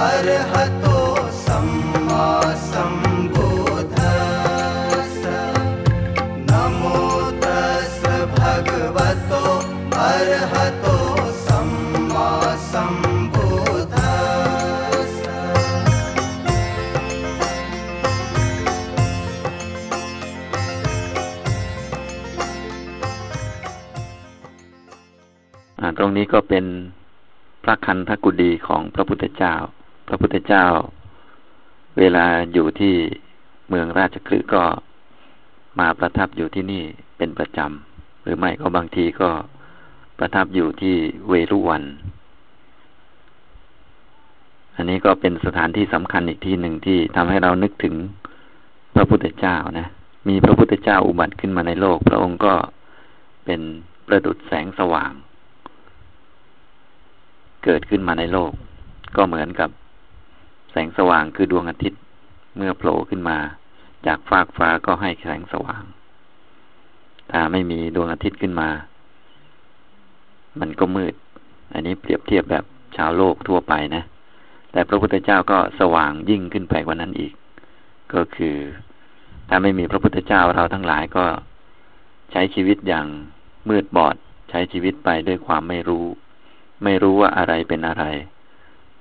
अर्हतो सम्मा सम्बोधस नमो तस् भगवतो अर्हतो सम्मा सम्बोधस ตรงนี้ก็เป็นพระคันธกุดีของพระพุทธเจ้า ระพุทธเจ้า เวลาอยู่ที่เมืองราชคฤห์ก็มาประทับอยู่ที่นี่เป็นประจำ หรือไม่ก็บางทีก็ประทับอยู่ที่เวรุวัน อันนี้ก็เป็นสถานที่สำคัญอีกที่หนึ่งที่ทำให้เรานึกถึงพระพุทธเจ้านะ มีพระพุทธเจ้าอุบัติขึ้นมาในโลก พระองค์ก็เป็นประดุจแสงสว่าง เกิดขึ้นมาในโลก ก็เหมือนกับ แสงสว่างคือดวงอาทิตย์เมื่อโผล่ขึ้นมา จากฟากฟ้าก็ให้แสงสว่าง ถ้าไม่มีดวงอาทิตย์ขึ้นมา มันก็มืด อันนี้เปรียบเทียบแบบชาวโลกทั่วไปนะ แต่พระพุทธเจ้าก็สว่างยิ่งขึ้นไปกว่านั้นอีก ก็คือ ถ้าไม่มีพระพุทธเจ้าเราทั้งหลายก็ใช้ชีวิตอย่างมืดบอด ใช้ชีวิตไปด้วยความไม่รู้ ไม่รู้ว่าอะไรเป็นอะไร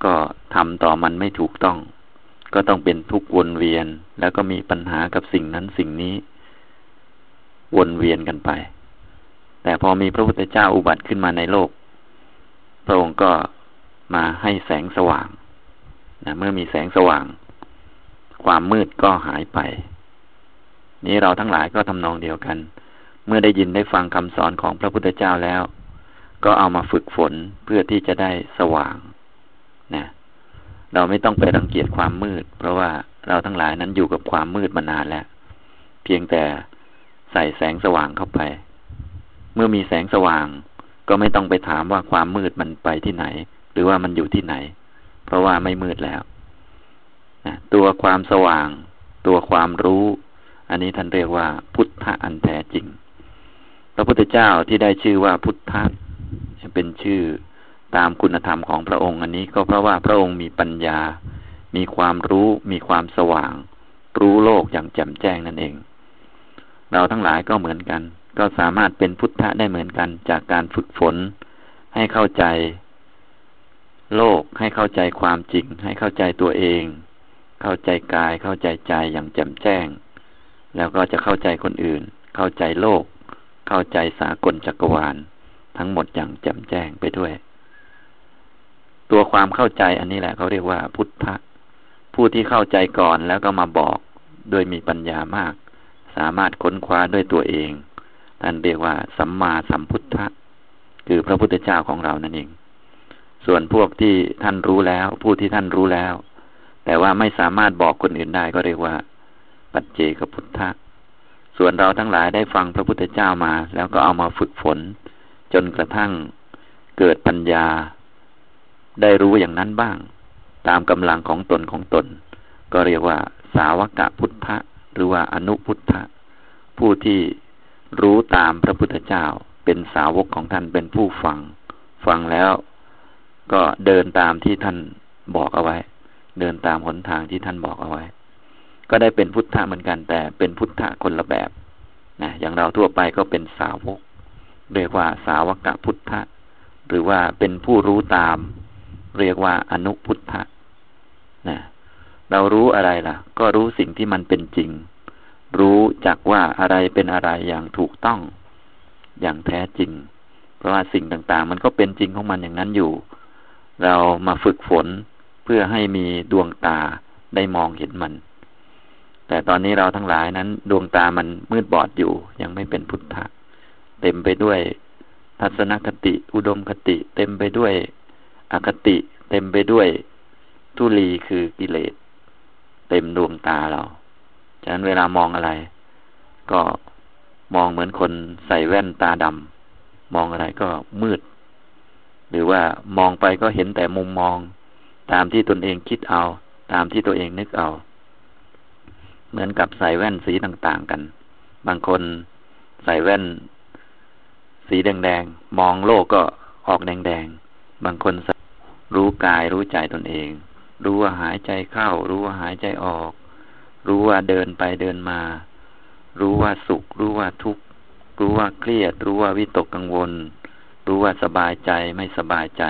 ก็ทำต่อมันไม่ถูกต้อง ก็ต้องเป็นทุกข์วนเวียน แล้วก็มีปัญหากับสิ่งนั้นสิ่งนี้ วนเวียนกันไป แต่พอมีพระพุทธเจ้าอุบัติขึ้นมาในโลก พระองค์ก็มาให้แสงสว่างนะเมื่อมีแสงสว่าง ความมืดก็หายไป นี้เราทั้งหลายก็ทำนองเดียวกัน เมื่อได้ยินได้ฟังคำสอนของพระพุทธเจ้าแล้ว ก็เอามาฝึกฝนเพื่อที่จะได้สว่าง นะเราไม่ต้องไปรังเกียจความมืด เพราะว่าเราทั้งหลายนั้นอยู่กับความมืดมานานแล้ว เพียงแต่ใส่แสงสว่างเข้าไป เมื่อมีแสงสว่าง ก็ไม่ต้องไปถามว่าความมืดมันไปที่ไหน หรือว่ามันอยู่ที่ไหน เพราะว่าไม่มืดแล้วนะตัวความสว่าง ตัวความรู้ อันนี้ท่านเรียกว่า พุทธะอันแท้จริง พระพุทธเจ้าที่ได้ชื่อว่าพุทธะเป็นชื่อ ตามคุณธรรมของพระองค์อันนี้ก็เพราะว่าพระองค์มีปัญญา มีความรู้ มีความสว่าง รู้โลกอย่างแจ่มแจ้งนั่นเอง เราทั้งหลายก็เหมือนกัน ก็สามารถเป็นพุทธะได้เหมือนกัน จากการฝึกฝน ให้เข้าใจ โลกให้เข้าใจความจริง ให้เข้าใจตัวเอง เข้าใจกายเข้าใจใจอย่างแจ่มแจ้ง แล้วก็จะเข้าใจคนอื่น เข้าใจโลก เข้าใจสากลจักรวาล ทั้งหมดอย่างแจ่มแจ้งไปด้วย ตัวความเข้าใจอันนี้แหละเขาเรียกว่าพุทธะผู้ที่เข้าใจก่อนแล้วก็มาบอกโดยมีปัญญามาก สามารถค้นคว้าด้วยตัวเองท่านเรียกว่า สัมมาสัมพุทธะคือพระพุทธเจ้าของเรานั่นเอง ส่วนพวกที่ท่านรู้แล้ว ผู้ที่ท่านรู้แล้ว แต่ว่าไม่สามารถบอกคนอื่นได้ก็เรียกว่า ปัจเจกพุทธะส่วนเราทั้งหลายได้ฟังพระพุทธเจ้ามา แล้วก็เอามาฝึกฝน จนกระทั่งเกิดปัญญา ได้รู้อย่างนั้นบ้าง ตามกำลังของตนของตน ก็เรียกว่า สาวกะพุทธะ หรือว่าอนุพุทธะ ผู้ที่รู้ตามพระพุทธเจ้า เป็นสาวกของท่านเป็นผู้ฟัง ฟังแล้ว ก็เดินตามที่ท่านบอกเอาไว้ เดินตามหนทางที่ท่านบอกเอาไว้ ก็ได้เป็นพุทธะเหมือนกันแต่เป็นพุทธะคนละแบบนะอย่างเราทั่วไปก็เป็นสาวกเรียกว่าสาวกะพุทธะ หรือว่าเป็นผู้รู้ตาม เรียกว่าอนุพุทธะนะเรารู้อะไรล่ะ ก็รู้สิ่งที่มันเป็นจริง รู้จักว่าอะไรเป็นอะไรอย่างถูกต้อง อย่างแท้จริง เพราะว่าสิ่งต่างๆ มันก็เป็นจริงของมันอย่างนั้นอยู่ เรามาฝึกฝนเพื่อให้มีดวงตาได้มองเห็นมัน แต่ตอนนี้เราทั้งหลายนั้น ดวงตามันมืดบอดอยู่ ยังไม่เป็นพุทธะ เต็มไปด้วยทัศนคติ อุดมคติ เต็มไปด้วย อคติเต็มไปด้วยทุลีคือกิเลสเต็มดวงตาเราฉะนั้นเวลามองอะไร ก็มองเหมือนคนใส่แว่นตาดำมองอะไรก็มืด หรือว่ามองไปก็เห็นแต่มุมมอง ตามที่ตนเองคิดเอา ตามที่ตัวเองนึกเอา เหมือนกับใส่แว่นสีต่างๆกัน บางคนใส่แว่น สีแดงๆมองโลกก็ออกแดงๆบางคน รู้กายรู้ใจตนเอง รู้ว่าหายใจเข้า รู้ว่าหายใจออก รู้ว่าเดินไปเดินมา รู้ว่าสุข รู้ว่าทุกข์ รู้ว่าเครียด รู้ว่าวิตกกังวล รู้ว่าสบายใจไม่สบายใจ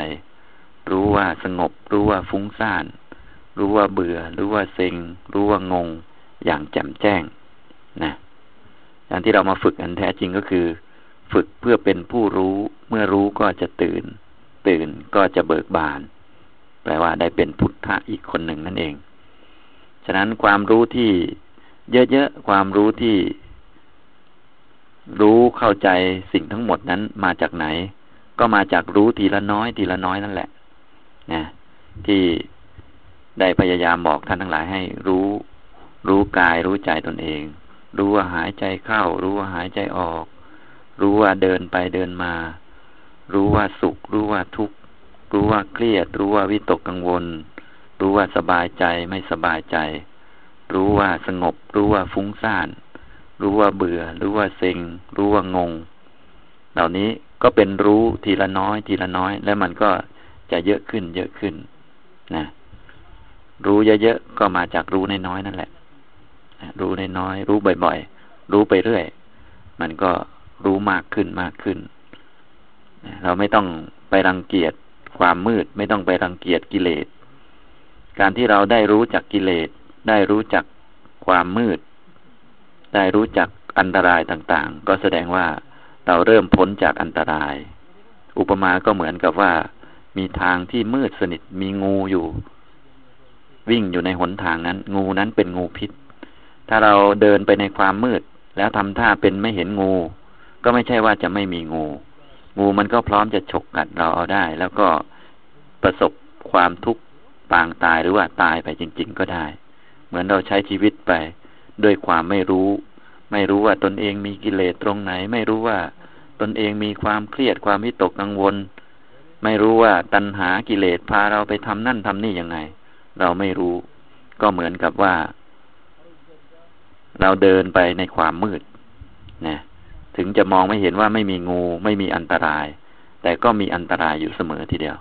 รู้ว่าสงบ รู้ว่าฟุ้งซ่าน รู้ว่าเบื่อ รู้ว่าเซ็ง รู้ว่างง อย่างแจ่มแจ้ง นะอย่างที่เรามาฝึกอันแท้จริงก็คือ ฝึกเพื่อเป็นผู้รู้ เมื่อรู้ก็จะตื่น ตื่นก็จะเบิกบาน แปลว่าได้เป็นพุทธะอีกคนหนึ่งนั่นเอง ฉะนั้นความรู้ที่เยอะๆ ความรู้ที่ รู้เข้าใจสิ่งทั้งหมดนั้นมาจากไหน ก็มาจากรู้ทีละน้อยทีละน้อยนั่นแหละนะที่ได้พยายามบอกท่านทั้งหลายให้รู้ รู้กายรู้ใจตนเอง รู้ว่าหายใจเข้า รู้ว่าหายใจออก รู้ว่าเดินไปเดินมา รู้ว่าสุข รู้ว่าทุกข์ รู้ว่าเครียด รู้ว่าวิตกกังวล รู้ว่าสบายใจไม่สบายใจ รู้ว่าสงบ รู้ว่าฟุ้งซ่าน รู้ว่าเบื่อ รู้ว่าเซ็ง รู้ว่างง เหล่านี้ก็เป็นรู้ทีละน้อย ทีละน้อย แล้วมันก็จะเยอะขึ้น เยอะขึ้น นะ รู้เยอะๆก็มาจากรู้น้อยๆนั่นแหละรู้น้อยๆรู้บ่อย ๆ รู้ไปเรื่อย มันก็รู้มากขึ้นมากขึ้น เราไม่ต้องไปรังเกียจความมืด ไม่ต้องไปรังเกียจกิเลส การที่เราได้รู้จักกิเลส ได้รู้จักความมืด ได้รู้จักอันตรายต่างๆ ก็แสดงว่าเราเริ่มพ้นจากอันตราย อุปมาก็เหมือนกับว่า มีทางที่มืดสนิทมีงูอยู่ วิ่งอยู่ในหนทางนั้น งูนั้นเป็นงูพิษ ถ้าเราเดินไปในความมืด แล้วทำท่าเป็นไม่เห็นงู ก็ไม่ใช่ว่าจะไม่มีงู งูมันก็พร้อมจะฉกกัดเราเอาได้ แล้วก็ประสบความทุกข์ปางตายหรือว่าตายไปจริง ๆ ก็ได้ เหมือนเราใช้ชีวิตไปด้วยความไม่รู้ ไม่รู้ว่าตนเองมีกิเลสตรงไหน ไม่รู้ว่าตนเองมีความเครียดความวิตกกังวล ไม่รู้ว่าตัณหากิเลสพาเราไปทำนั่นทำนี่ยังไง เราไม่รู้ ก็เหมือนกับว่า เราเดินไปในความมืดนะ ถึงจะมองไม่เห็นว่าไม่มีงูไม่มีอันตราย แต่ก็มีอันตรายอยู่เสมอทีเดียว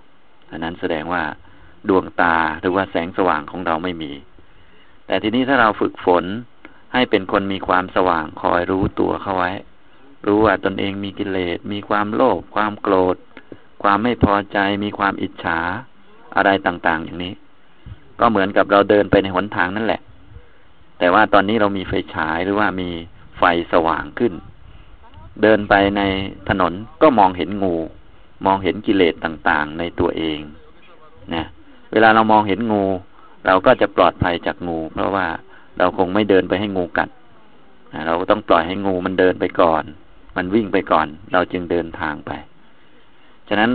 อันนั้นแสดงว่าดวงตาหรือว่าแสงสว่างของเราไม่มี แต่ทีนี้ถ้าเราฝึกฝนให้เป็นคนมีความสว่างคอยรู้ตัวเข้าไว้ รู้ว่าตนเองมีกิเลส มีความโลภความโกรธ ความไม่พอใจ มีความอิจฉาอะไรต่างๆ อย่างนี้ ก็เหมือนกับเราเดินไปในหนทางนั่นแหละ แต่ว่าตอนนี้เรามีไฟฉายหรือว่ามีไฟสว่างขึ้น เดินไปในถนนก็มองเห็นงู มองเห็นกิเลสต่างๆ ในตัวเองนะเวลาเรามองเห็นงู เราก็จะปลอดภัยจากงู เพราะว่าเราคงไม่เดินไปให้งูกัดเราก็ต้องปล่อยให้งูมันเดินไปก่อน มันวิ่งไปก่อน เราจึงเดินทางไป ฉะนั้น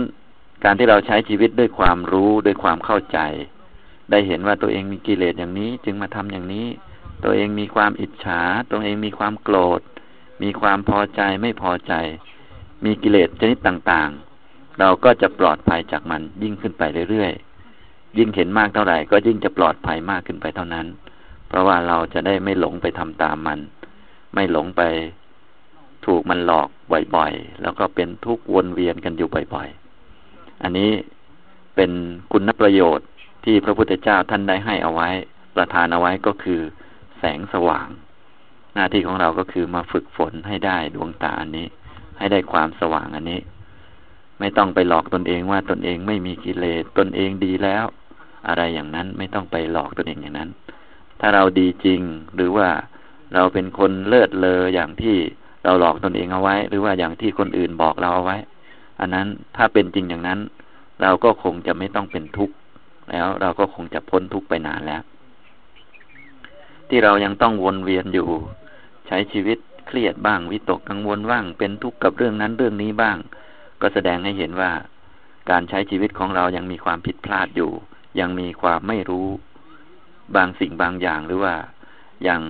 การที่เราใช้ชีวิตด้วยความรู้ด้วยความเข้าใจ ได้เห็นว่าตัวเองมีกิเลสอย่างนี้ จึงมาทำอย่างนี้ ตัวเองมีความอิจฉา ตัวเองมีความโกรธ มีความพอใจไม่พอใจ มีกิเลสชนิดต่างๆ เราก็จะปลอดภัยจากมันยิ่งขึ้นไปเรื่อยๆ ยิ่งเห็นมากเท่าไหร่ ก็ยิ่งจะปลอดภัยมากขึ้นไปเท่านั้น เพราะว่าเราจะได้ไม่หลงไปทำตามมัน ไม่หลงไปถูกมันหลอกบ่อยๆ แล้วก็เป็นทุกข์วนเวียนกันอยู่บ่อยๆ อันนี้เป็นคุณประโยชน์ที่พระพุทธเจ้าท่านได้ให้เอาไว้ ประทานเอาไว้ก็คือ แสงสว่าง หน้าที่ของเราก็คือมาฝึกฝนให้ได้ดวงตาอันนี้ ให้ได้ความสว่างอันนี้ ไม่ต้องไปหลอกตนเองว่าตนเองไม่มีกิเลสตนเองดีแล้ว อะไรอย่างนั้นไม่ต้องไปหลอกตนเองอย่างนั้น ถ้าเราดีจริงหรือว่าเราเป็นคนเลิศเลออย่างที่เราหลอกตนเองเอาไว้ หรือว่าอย่างที่คนอื่นบอกเราเอาไว้ อันนั้นถ้าเป็นจริงอย่างนั้น เราก็คงจะไม่ต้องเป็นทุกข์แล้วเราก็คงจะพ้นทุกข์ไปนานแล้ว ที่เรายังต้องวนเวียนอยู่ ใช้ชีวิตเครียดบ้าง วิตกกังวลบ้าง เป็นทุกข์กับเรื่องนั้นเรื่องนี้บ้าง ก็แสดงให้เห็นว่า การใช้ชีวิตของเรายังมีความผิดพลาดอยู่ ยังมีความไม่รู้ บางสิ่งบางอย่างหรือว่ายัง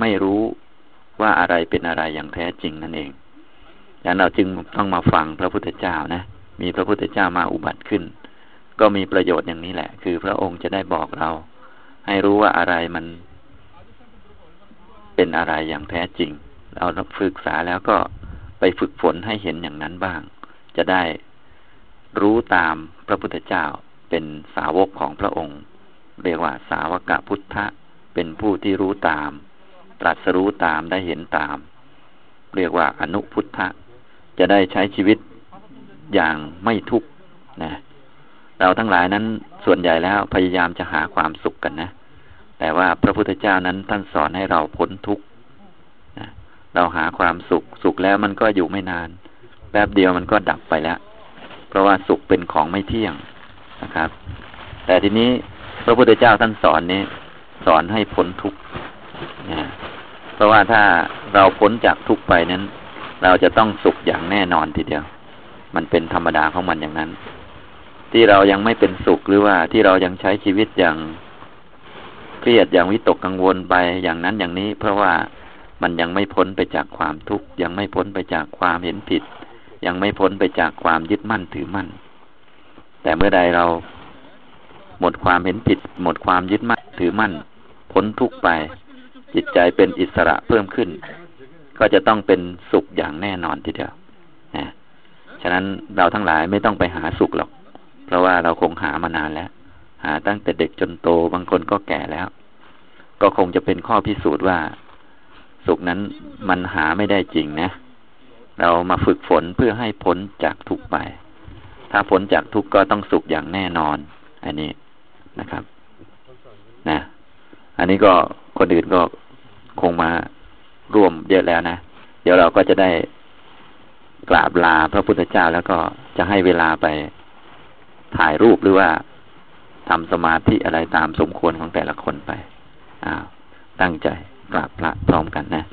ไม่รู้ว่าอะไรเป็นอะไรอย่างแท้จริงนั่นเองดังนั้นเราจึงต้องมาฟังพระพุทธเจ้านะ มีพระพุทธเจ้ามาอุบัติขึ้น ก็มีประโยชน์อย่างนี้แหละ คือพระองค์จะได้บอกเรา ให้รู้ว่าอะไรมัน เป็นอะไรอย่างแท้จริง เราศึกษาแล้วก็ไปฝึกฝนให้เห็นอย่างนั้นบ้าง จะได้รู้ตามพระพุทธเจ้าเป็นสาวกของพระองค์ เรียกว่าสาวกพุทธะเป็นผู้ที่รู้ตาม ตรัสรู้ตามได้เห็นตาม เรียกว่าอนุพุทธะจะได้ใช้ชีวิตอย่างไม่ทุกข์นะ เราทั้งหลายนั้นส่วนใหญ่แล้วพยายามจะหาความสุขกันนะ แต่ว่าพระพุทธเจ้านั้นท่านสอนให้เราพ้นทุกข์เราหาความสุขสุขแล้วมันก็อยู่ไม่นาน แป๊บเดียวมันก็ดับไปแล้ว เพราะว่าสุขเป็นของไม่เที่ยงนะครับ แต่ทีนี้พระพุทธเจ้าท่านสอนนี้สอนให้พ้นทุกข์นะเพราะว่าถ้าเราพ้นจากทุกข์ไปนั้น เราจะต้องสุขอย่างแน่นอนทีเดียว มันเป็นธรรมดาของมันอย่างนั้น ที่เรายังไม่เป็นสุขหรือว่าที่เรายังใช้ชีวิตอย่าง รียดอย่างวิตกกังวลไปอย่างนั้นอย่างนี้ เพราะว่ามันยังไม่พ้นไปจากความทุกข์ยังไม่พ้นไปจากความเห็นผิด ยังไม่พ้นไปจากความยึดมั่นถือมั่น แต่เมื่อใดเราหมดความเห็นผิด หมดความยึดมั่นถือมั่น พ้นทุกข์ไป จิตใจเป็นอิสระเพิ่มขึ้น ก็จะต้องเป็นสุขอย่างแน่นอนทีเดียวนะฉะนั้นเราทั้งหลายไม่ต้องไปหาสุขหรอก เพราะว่าเราคงหามานานแล้ว หาตั้งแต่เด็กจนโตบางคนก็แก่แล้ว ก็คงจะเป็นข้อพิสูจน์ว่าสุขนั้นมันหาไม่ได้จริงนะ เรามาฝึกฝนเพื่อให้พ้นจากทุกไป ถ้าพ้นจากทุกก็ต้องสุขอย่างแน่นอน อันนี้นะครับ นะ อันนี้ก็คนอื่นก็คงมาร่วมเยอะแล้วนะ เดี๋ยวเราก็จะได้กราบลาพระพุทธเจ้าแล้วก็จะให้เวลาไปถ่ายรูปหรือว่าทำสมาธิอะไรตามสมควรของแต่ละคนไป อ้าวตั้งใจกราบพระพร้อมกันนะ